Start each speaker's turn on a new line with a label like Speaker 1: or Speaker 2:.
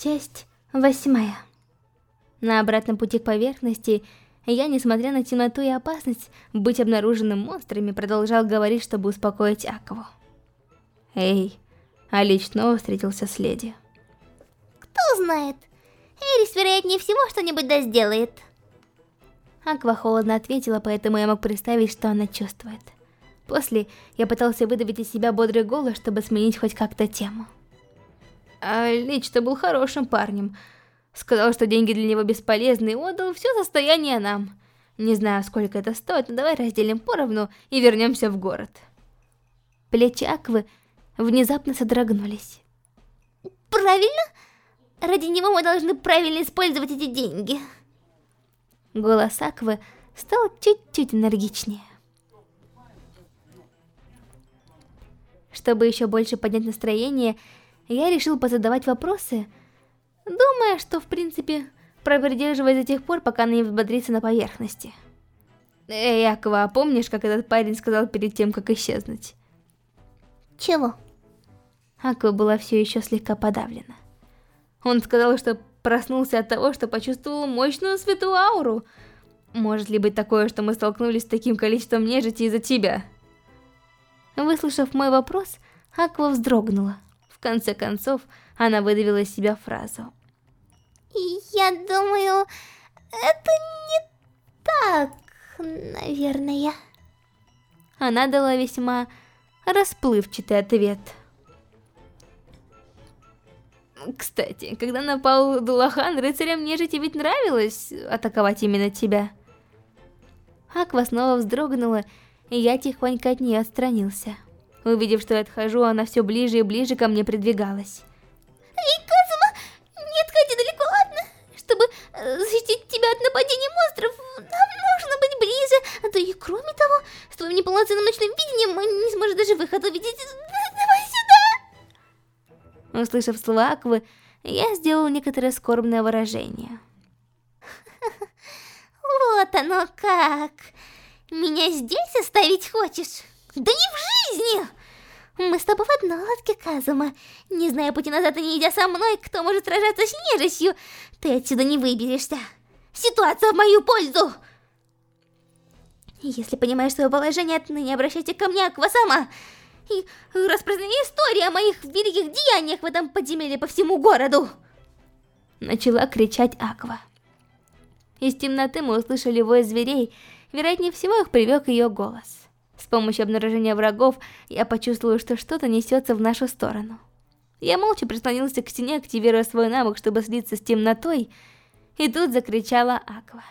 Speaker 1: Часть восьмая. На обратном пути к поверхности я, несмотря на темноту и опасность быть обнаруженным монстрами, продолжал говорить, чтобы успокоить Акву. Эй, Алич снова встретился с леди.
Speaker 2: Кто знает, Эрис, вероятнее всего, что-нибудь да сделает.
Speaker 1: Аква холодно ответила, поэтому я мог представить, что она чувствует. После я пытался выдавить из себя бодрый голос, чтобы сменить хоть как-то тему. А Лич-то был хорошим парнем. Сказал, что деньги для него бесполезны и отдал все состояние нам. Не знаю, сколько это стоит, но давай разделим поровну и вернемся в город. Плечи Аквы внезапно содрогнулись.
Speaker 2: Правильно? Ради него мы должны правильно использовать эти деньги.
Speaker 1: Голос Аквы стал чуть-чуть энергичнее. Чтобы еще больше поднять настроение, я решил позадавать вопросы, думая, что в принципе продерживать до тех пор, пока она не взбодрится на поверхности. Эй, Аква, а помнишь, как этот парень сказал перед тем, как исчезнуть?
Speaker 2: Чего?
Speaker 1: Аква была все еще слегка подавлена. Он сказал, что проснулся от того, что почувствовал мощную святую ауру. Может ли быть такое, что мы столкнулись с таким количеством нежити из-за тебя? Выслушав мой вопрос, Аква вздрогнула. В конце концов, она выдавила из себя фразу.
Speaker 2: Я думаю, это не так, наверное.
Speaker 1: Она дала весьма расплывчатый ответ. Кстати, когда напал Дулахан, рыцарям нежити ведь нравилось атаковать именно тебя. Аква снова вздрогнула, и я тихонько от нее отстранился. Увидев, что я отхожу, она все ближе и ближе ко мне придвигалась.
Speaker 2: Эй, Казума, не отходи далеко, ладно? Чтобы э, защитить тебя от нападения монстров, нам нужно быть ближе. А то и кроме того, с твоим неполноценным ночным видением мы не сможем даже выход увидеть. Давай
Speaker 1: сюда! Услышав слова Аквы, я сделал некоторое скорбное выражение.
Speaker 2: Вот оно как! Меня здесь оставить хочешь? Да не в! Мы с тобой в одной лодке, Казума. Не зная пути назад и не идя со мной, кто может сражаться с нежитью, ты отсюда не выберешься. Ситуация в мою пользу! Если понимаешь свое положение, отныне обращайся ко мне, Аквасама, и распространяй истории о моих великих деяниях в этом подземелье по всему городу.
Speaker 1: Начала кричать Аква. Из темноты мы услышали вой зверей, вероятнее всего их привел ее голос. С помощью обнаружения врагов я почувствовала, что что-то несется в нашу сторону. Я молча прислонился к стене, активируя свой навык, чтобы слиться с темнотой, и тут закричала Аква.